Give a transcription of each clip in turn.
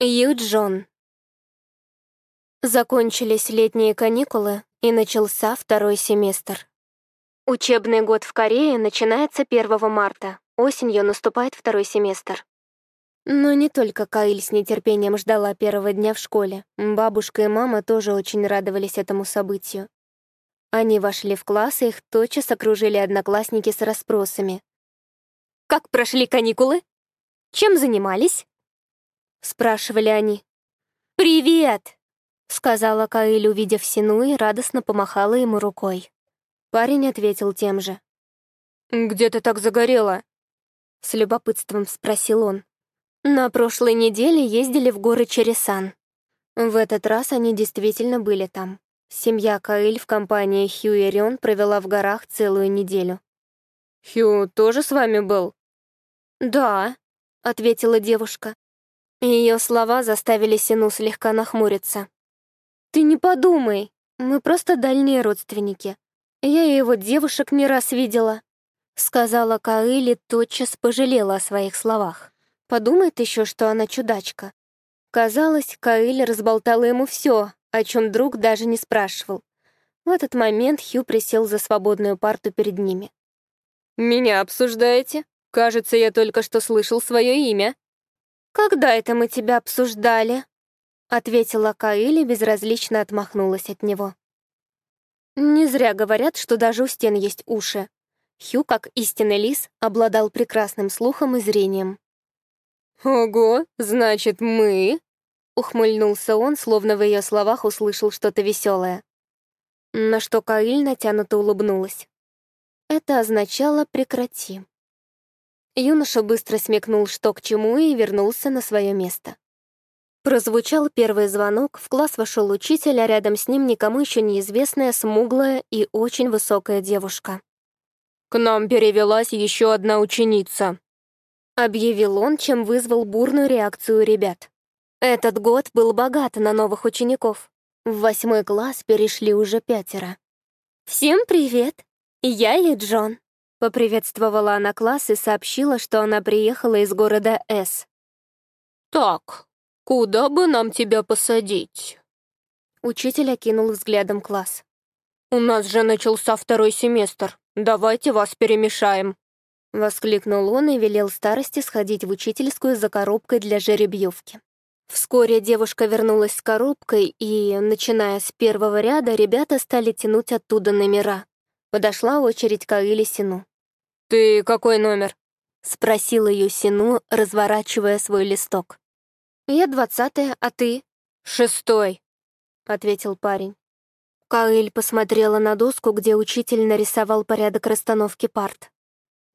Юджон. Закончились летние каникулы, и начался второй семестр. Учебный год в Корее начинается 1 марта. Осенью наступает второй семестр. Но не только Каиль с нетерпением ждала первого дня в школе. Бабушка и мама тоже очень радовались этому событию. Они вошли в класс, и их тотчас окружили одноклассники с расспросами. «Как прошли каникулы? Чем занимались?» Спрашивали они. «Привет!» — сказала Каэль, увидев Сину, и радостно помахала ему рукой. Парень ответил тем же. «Где ты так загорела?» — с любопытством спросил он. На прошлой неделе ездили в горы Чересан. В этот раз они действительно были там. Семья Каэль в компании Хью и Рион провела в горах целую неделю. «Хью тоже с вами был?» «Да», — ответила девушка. Ее слова заставили Сину слегка нахмуриться. «Ты не подумай, мы просто дальние родственники. Я и его девушек не раз видела», — сказала Каэли, тотчас пожалела о своих словах. Подумает еще, что она чудачка. Казалось, Каэль разболтала ему все, о чем друг даже не спрашивал. В этот момент Хью присел за свободную парту перед ними. «Меня обсуждаете? Кажется, я только что слышал свое имя», «Когда это мы тебя обсуждали?» — ответила Каэли, безразлично отмахнулась от него. Не зря говорят, что даже у стен есть уши. Хью, как истинный лис, обладал прекрасным слухом и зрением. «Ого, значит, мы?» — ухмыльнулся он, словно в ее словах услышал что-то веселое. На что Каиль натянуто улыбнулась. Это означало «прекрати». Юноша быстро смекнул, что к чему, и вернулся на свое место. Прозвучал первый звонок, в класс вошел учитель, а рядом с ним никому еще неизвестная, смуглая и очень высокая девушка. «К нам перевелась еще одна ученица», — объявил он, чем вызвал бурную реакцию ребят. Этот год был богат на новых учеников. В восьмой класс перешли уже пятеро. «Всем привет! Я Джон. Поприветствовала она класс и сообщила, что она приехала из города С. «Так, куда бы нам тебя посадить?» Учитель окинул взглядом класс. «У нас же начался второй семестр. Давайте вас перемешаем». Воскликнул он и велел старости сходить в учительскую за коробкой для жеребьевки. Вскоре девушка вернулась с коробкой, и, начиная с первого ряда, ребята стали тянуть оттуда номера. Подошла очередь к Аиле Сину. «Ты какой номер?» — спросила ее Сину, разворачивая свой листок. «Я двадцатая, а ты?» «Шестой», — ответил парень. Каэль посмотрела на доску, где учитель нарисовал порядок расстановки парт.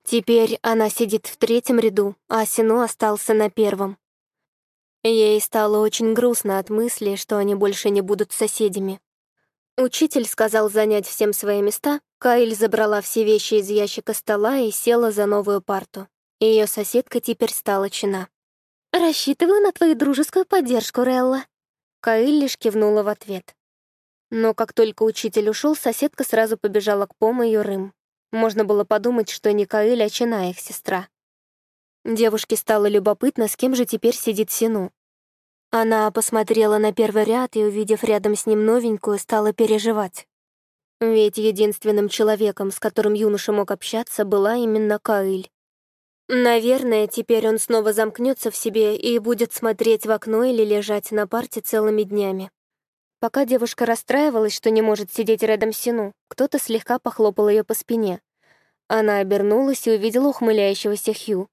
Теперь она сидит в третьем ряду, а Сину остался на первом. Ей стало очень грустно от мысли, что они больше не будут соседями. Учитель сказал занять всем свои места, Каиль забрала все вещи из ящика стола и села за новую парту. Ее соседка теперь стала чина. «Рассчитываю на твою дружескую поддержку, Релла». Каиль лишь кивнула в ответ. Но как только учитель ушел, соседка сразу побежала к Пому и Юрым. Можно было подумать, что не Каиль, а чина их сестра. Девушке стало любопытно, с кем же теперь сидит Сину. Она посмотрела на первый ряд и, увидев рядом с ним новенькую, стала переживать. Ведь единственным человеком, с которым юноша мог общаться, была именно Каиль. Наверное, теперь он снова замкнется в себе и будет смотреть в окно или лежать на парте целыми днями. Пока девушка расстраивалась, что не может сидеть рядом с Сину, кто-то слегка похлопал ее по спине. Она обернулась и увидела ухмыляющегося Хью.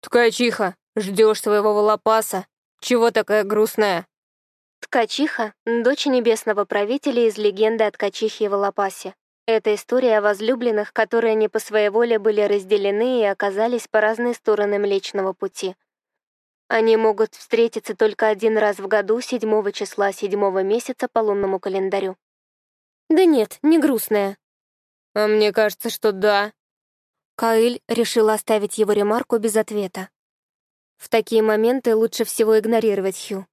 «Ткачиха, ждешь своего волопаса?» Чего такая грустная?» Ткачиха — дочь небесного правителя из легенды о ткачихе и Волопасе. Это история о возлюбленных, которые не по своей воле были разделены и оказались по разные стороны Млечного Пути. Они могут встретиться только один раз в году, 7 числа 7 месяца по лунному календарю. Да нет, не грустная. А мне кажется, что да. Каиль решила оставить его ремарку без ответа. В такие моменты лучше всего игнорировать Хью.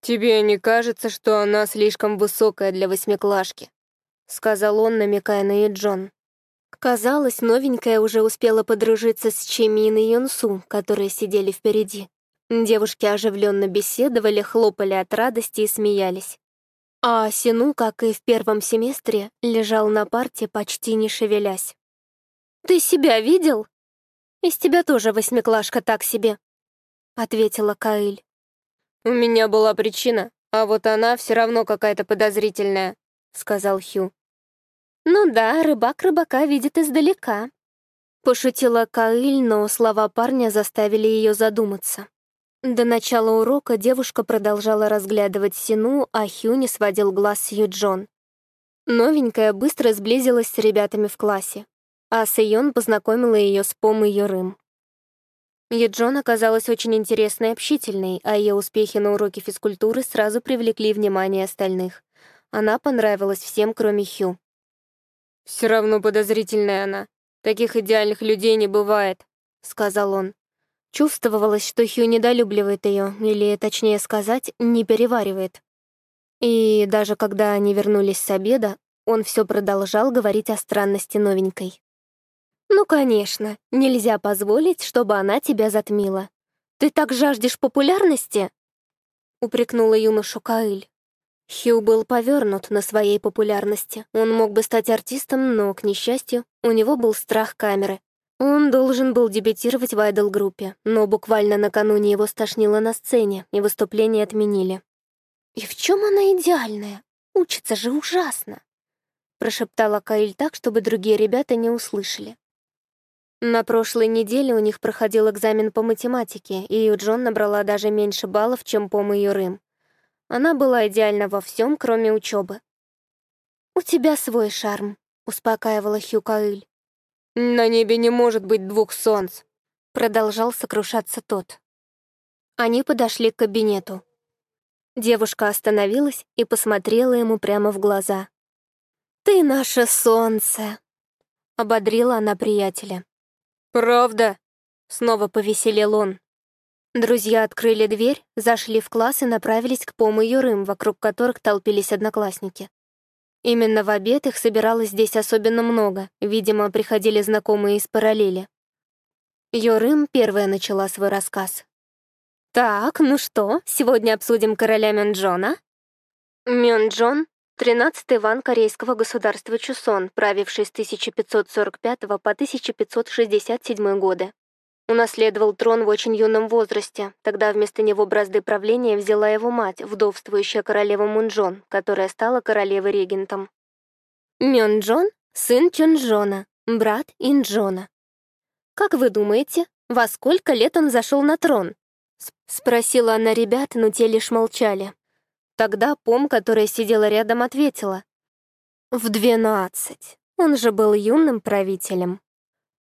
«Тебе не кажется, что она слишком высокая для восьмиклашки?» — сказал он, намекая на Иджон. Казалось, новенькая уже успела подружиться с Чемин и Юнсу, которые сидели впереди. Девушки оживленно беседовали, хлопали от радости и смеялись. А Сину, как и в первом семестре, лежал на парте, почти не шевелясь. «Ты себя видел? Из тебя тоже восьмиклашка так себе», — ответила Каиль. «У меня была причина, а вот она все равно какая-то подозрительная», — сказал Хью. «Ну да, рыбак рыбака видит издалека», — пошутила Каиль, но слова парня заставили ее задуматься. До начала урока девушка продолжала разглядывать Сину, а Хью не сводил глаз с Юджон. Новенькая быстро сблизилась с ребятами в классе, а Сэйон познакомила ее с Пом и Юрым. Юджон оказалась очень интересной и общительной, а ее успехи на уроке физкультуры сразу привлекли внимание остальных. Она понравилась всем, кроме Хью. «Все равно подозрительная она. Таких идеальных людей не бывает», — сказал он. Чувствовалось, что Хью недолюбливает ее, или, точнее сказать, не переваривает. И даже когда они вернулись с обеда, он все продолжал говорить о странности новенькой. «Ну, конечно, нельзя позволить, чтобы она тебя затмила. Ты так жаждешь популярности?» — упрекнула юношу Каэль. Хью был повернут на своей популярности. Он мог бы стать артистом, но, к несчастью, у него был страх камеры. Он должен был дебютировать в айдол-группе, но буквально накануне его стошнило на сцене, и выступление отменили. «И в чем она идеальная? Учится же ужасно!» прошептала Каиль так, чтобы другие ребята не услышали. На прошлой неделе у них проходил экзамен по математике, и Юджон набрала даже меньше баллов, чем Пом и Юрым. Она была идеальна во всем, кроме учебы. «У тебя свой шарм», — успокаивала Хью Каиль. «На небе не может быть двух солнц», — продолжал сокрушаться тот. Они подошли к кабинету. Девушка остановилась и посмотрела ему прямо в глаза. «Ты наше солнце!» — ободрила она приятеля. «Правда?» — снова повеселел он. Друзья открыли дверь, зашли в класс и направились к Пому и Юрым, вокруг которых толпились одноклассники. Именно в обед их собиралось здесь особенно много, видимо, приходили знакомые из параллели. Йорым первая начала свой рассказ. «Так, ну что, сегодня обсудим короля Мёнджона?» Мёнджон — 13-й ван корейского государства Чусон, правивший с 1545 по 1567 годы. Унаследовал трон в очень юном возрасте. Тогда вместо него бразды правления взяла его мать, вдовствующая королева Мунджон, которая стала королевой-регентом. Мёнджон — сын Чунджона, брат Инджона. «Как вы думаете, во сколько лет он зашел на трон?» — спросила она ребят, но те лишь молчали. Тогда Пом, которая сидела рядом, ответила. «В двенадцать. Он же был юным правителем».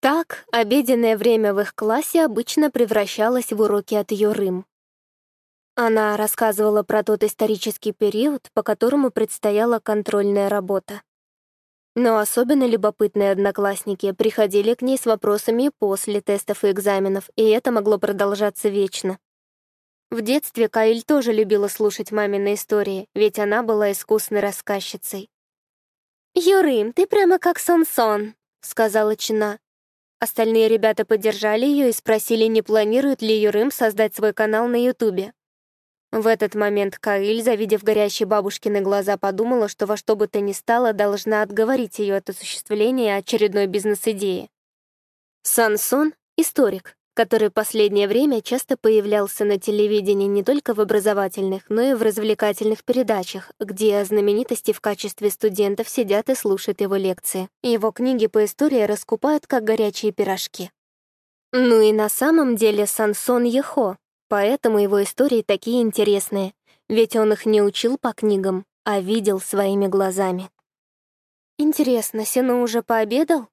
Так, обеденное время в их классе обычно превращалось в уроки от Юрым. Она рассказывала про тот исторический период, по которому предстояла контрольная работа. Но особенно любопытные одноклассники приходили к ней с вопросами после тестов и экзаменов, и это могло продолжаться вечно. В детстве Каиль тоже любила слушать мамины истории, ведь она была искусной рассказчицей. «Юрым, ты прямо как Сон-Сон», — сказала Чина. Остальные ребята поддержали ее и спросили, не планирует ли Юрым создать свой канал на Ютубе. В этот момент Каиль, завидев горящие бабушкины глаза, подумала, что во что бы то ни стало должна отговорить ее от осуществления очередной бизнес-идеи. Сансон — историк, который последнее время часто появлялся на телевидении не только в образовательных, но и в развлекательных передачах, где знаменитости в качестве студентов сидят и слушают его лекции. Его книги по истории раскупают как горячие пирожки. Ну и на самом деле Сансон Ехо, поэтому его истории такие интересные, ведь он их не учил по книгам, а видел своими глазами. «Интересно, Сину уже пообедал?»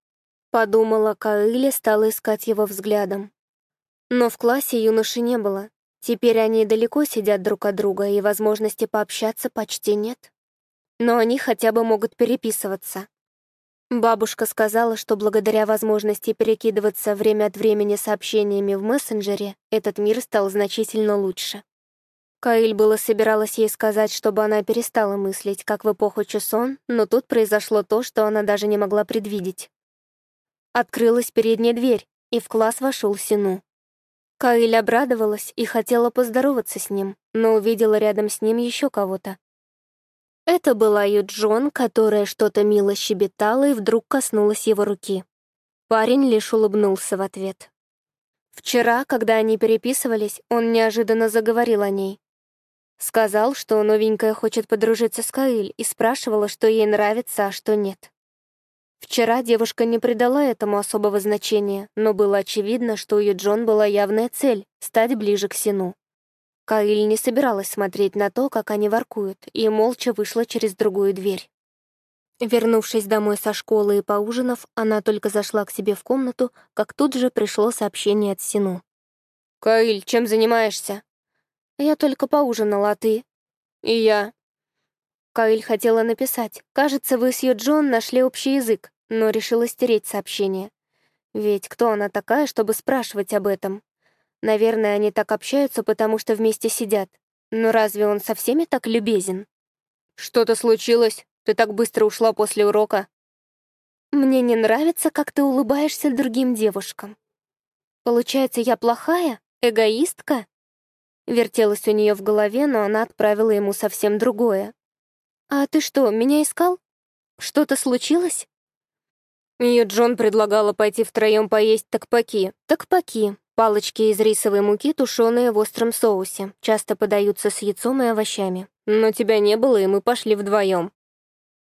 Подумала Каэли, стала искать его взглядом. Но в классе юноши не было. Теперь они далеко сидят друг от друга, и возможности пообщаться почти нет. Но они хотя бы могут переписываться. Бабушка сказала, что благодаря возможности перекидываться время от времени сообщениями в мессенджере, этот мир стал значительно лучше. Каиль было собиралась ей сказать, чтобы она перестала мыслить, как в эпоху Чусон, но тут произошло то, что она даже не могла предвидеть. Открылась передняя дверь, и в класс вошел Сину. Каиль обрадовалась и хотела поздороваться с ним, но увидела рядом с ним еще кого-то. Это была Юджон, которая что-то мило щебетала и вдруг коснулась его руки. Парень лишь улыбнулся в ответ. Вчера, когда они переписывались, он неожиданно заговорил о ней. Сказал, что новенькая хочет подружиться с Каиль и спрашивала, что ей нравится, а что нет. Вчера девушка не придала этому особого значения, но было очевидно, что у Юджон была явная цель — стать ближе к Сину. Каиль не собиралась смотреть на то, как они воркуют, и молча вышла через другую дверь. Вернувшись домой со школы и поужинав, она только зашла к себе в комнату, как тут же пришло сообщение от Сину. «Каиль, чем занимаешься?» «Я только поужинала, а ты?» «И я». Каиль хотела написать. «Кажется, вы с Юджон нашли общий язык», но решила стереть сообщение. Ведь кто она такая, чтобы спрашивать об этом? Наверное, они так общаются, потому что вместе сидят. Но разве он со всеми так любезен? «Что-то случилось? Ты так быстро ушла после урока?» «Мне не нравится, как ты улыбаешься другим девушкам. Получается, я плохая? Эгоистка?» Вертелось у нее в голове, но она отправила ему совсем другое. «А ты что, меня искал? Что-то случилось?» Ее Джон предлагала пойти втроем поесть такпаки. Такпаки — палочки из рисовой муки, тушеные в остром соусе, часто подаются с яйцом и овощами. Но тебя не было, и мы пошли вдвоем.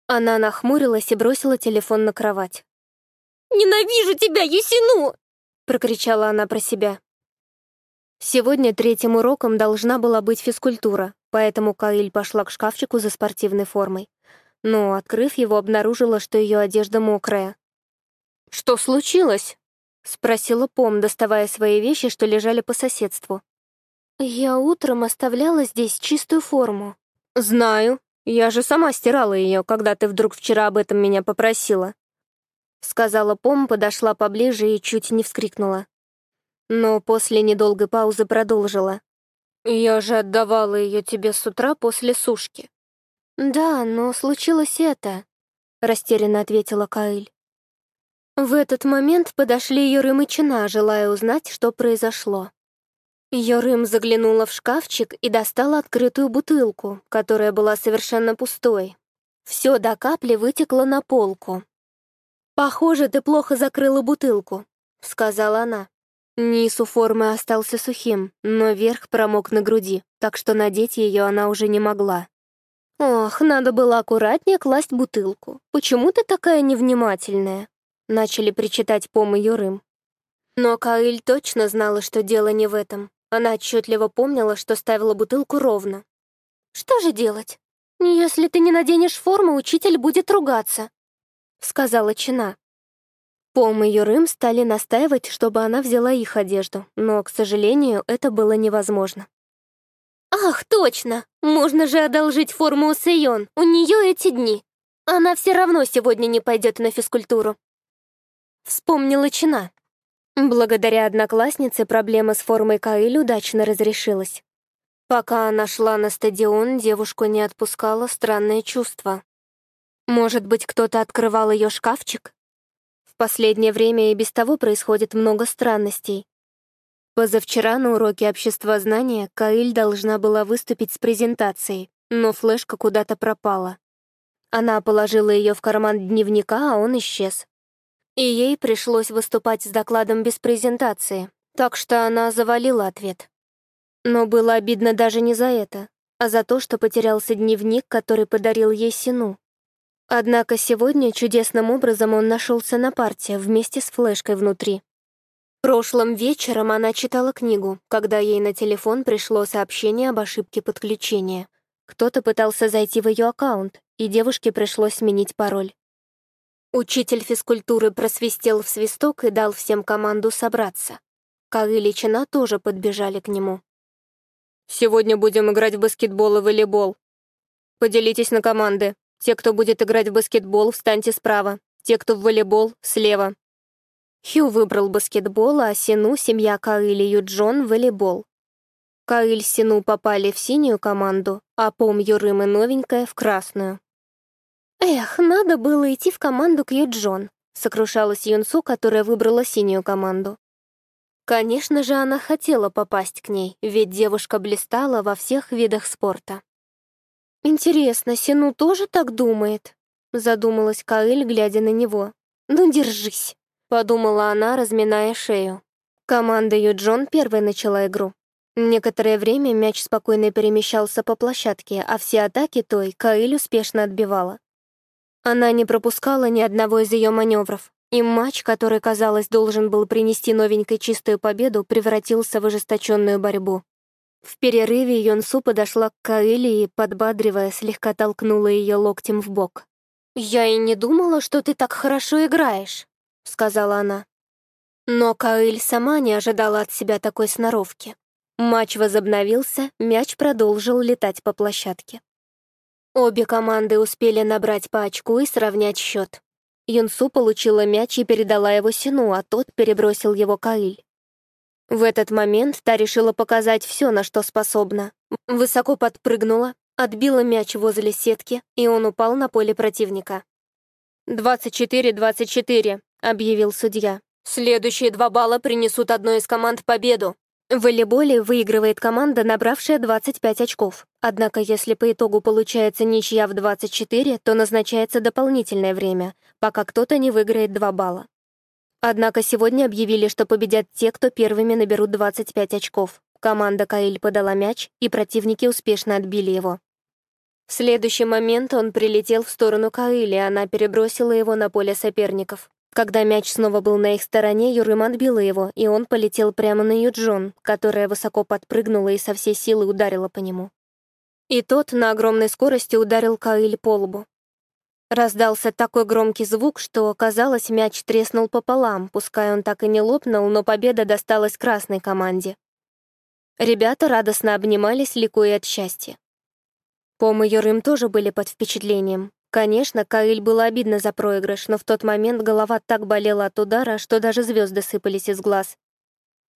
Она нахмурилась и бросила телефон на кровать. «Ненавижу тебя, Юсину!» — прокричала она про себя. Сегодня третьим уроком должна была быть физкультура, поэтому Каиль пошла к шкафчику за спортивной формой. Но, открыв его, обнаружила, что ее одежда мокрая. «Что случилось?» — спросила Пом, доставая свои вещи, что лежали по соседству. «Я утром оставляла здесь чистую форму». «Знаю. Я же сама стирала ее, когда ты вдруг вчера об этом меня попросила». Сказала Пом, подошла поближе и чуть не вскрикнула но после недолгой паузы продолжила. «Я же отдавала ее тебе с утра после сушки». «Да, но случилось это», — растерянно ответила Каиль. В этот момент подошли Юрым и Чина, желая узнать, что произошло. Юрым заглянула в шкафчик и достала открытую бутылку, которая была совершенно пустой. Все до капли вытекло на полку. «Похоже, ты плохо закрыла бутылку», — сказала она. Низ у формы остался сухим, но верх промок на груди, так что надеть ее она уже не могла. «Ох, надо было аккуратнее класть бутылку. Почему ты такая невнимательная?» Начали причитать Пом и Юрым. Но Каиль точно знала, что дело не в этом. Она отчетливо помнила, что ставила бутылку ровно. «Что же делать? Если ты не наденешь форму, учитель будет ругаться», — сказала Чина. Пом и Юрым стали настаивать, чтобы она взяла их одежду, но, к сожалению, это было невозможно. «Ах, точно! Можно же одолжить форму у Сэйон, у нее эти дни. Она все равно сегодня не пойдет на физкультуру». Вспомнила Чина. Благодаря однокласснице проблема с формой Каиль удачно разрешилась. Пока она шла на стадион, девушку не отпускало странное чувство. Может быть, кто-то открывал ее шкафчик? Последнее время и без того происходит много странностей. Позавчера на уроке обществознания Каиль должна была выступить с презентацией, но флешка куда-то пропала. Она положила ее в карман дневника, а он исчез. И ей пришлось выступать с докладом без презентации, так что она завалила ответ. Но было обидно даже не за это, а за то, что потерялся дневник, который подарил ей Сину. Однако сегодня чудесным образом он нашелся на парте вместе с флешкой внутри. Прошлым вечером она читала книгу, когда ей на телефон пришло сообщение об ошибке подключения. Кто-то пытался зайти в ее аккаунт, и девушке пришлось сменить пароль. Учитель физкультуры просвистел в свисток и дал всем команду собраться. Кал и Чина тоже подбежали к нему. «Сегодня будем играть в баскетбол и волейбол. Поделитесь на команды. Те, кто будет играть в баскетбол, встаньте справа. Те, кто в волейбол, слева. Хью выбрал баскетбол, а Сину, семья Каэли и Юджон — волейбол. Каэль с Сину попали в синюю команду, а Пом, Юрым и новенькая — в красную. «Эх, надо было идти в команду к Юджон», — сокрушалась Юнсу, которая выбрала синюю команду. Конечно же, она хотела попасть к ней, ведь девушка блистала во всех видах спорта. «Интересно, Сину тоже так думает?» — задумалась Каэль, глядя на него. «Ну, держись», — подумала она, разминая шею. Команда Юджон первой начала игру. Некоторое время мяч спокойно перемещался по площадке, а все атаки той Каэль успешно отбивала. Она не пропускала ни одного из ее маневров, и матч, который, казалось, должен был принести новенькой чистую победу, превратился в ожесточенную борьбу. В перерыве Йонсу подошла к Каэле и, подбадривая, слегка толкнула ее локтем в бок. «Я и не думала, что ты так хорошо играешь», — сказала она. Но Каэль сама не ожидала от себя такой сноровки. Матч возобновился, мяч продолжил летать по площадке. Обе команды успели набрать по очку и сравнять счет. Юнсу получила мяч и передала его Сину, а тот перебросил его Каиль. В этот момент та решила показать все, на что способна. Высоко подпрыгнула, отбила мяч возле сетки, и он упал на поле противника. «24-24», — объявил судья. «Следующие два балла принесут одной из команд победу». В волейболе выигрывает команда, набравшая 25 очков. Однако, если по итогу получается ничья в 24, то назначается дополнительное время, пока кто-то не выиграет 2 балла. Однако сегодня объявили, что победят те, кто первыми наберут 25 очков. Команда Каиль подала мяч, и противники успешно отбили его. В следующий момент он прилетел в сторону Каили, она перебросила его на поле соперников. Когда мяч снова был на их стороне, Юрым отбила его, и он полетел прямо на Юджон, которая высоко подпрыгнула и со всей силы ударила по нему. И тот на огромной скорости ударил Каиль по лбу. Раздался такой громкий звук, что, казалось, мяч треснул пополам, пускай он так и не лопнул, но победа досталась красной команде. Ребята радостно обнимались, ликуя от счастья. Пом и Юрым тоже были под впечатлением. Конечно, Каиль было обидно за проигрыш, но в тот момент голова так болела от удара, что даже звезды сыпались из глаз.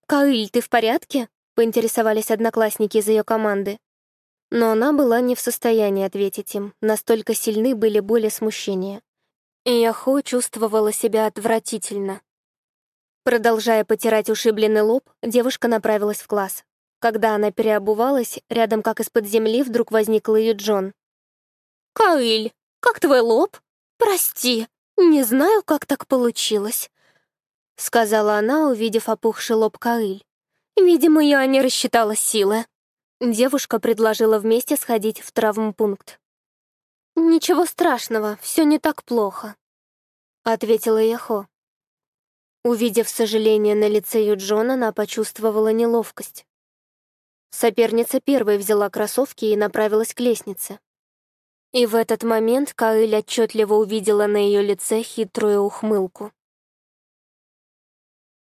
«Каиль, ты в порядке?» — поинтересовались одноклассники из ее команды. Но она была не в состоянии ответить им, настолько сильны были боли смущения. И Яхо чувствовала себя отвратительно. Продолжая потирать ушибленный лоб, девушка направилась в класс. Когда она переобувалась, рядом как из-под земли вдруг возникла ее Джон. «Каиль!» Как твой лоб? Прости, не знаю, как так получилось», — сказала она, увидев опухший лоб Каиль. «Видимо, я не рассчитала силы». Девушка предложила вместе сходить в травмпункт. «Ничего страшного, все не так плохо», — ответила Яхо. Увидев сожаление на лице Юджона, она почувствовала неловкость. Соперница первой взяла кроссовки и направилась к лестнице. И в этот момент Каэль отчетливо увидела на ее лице хитрую ухмылку.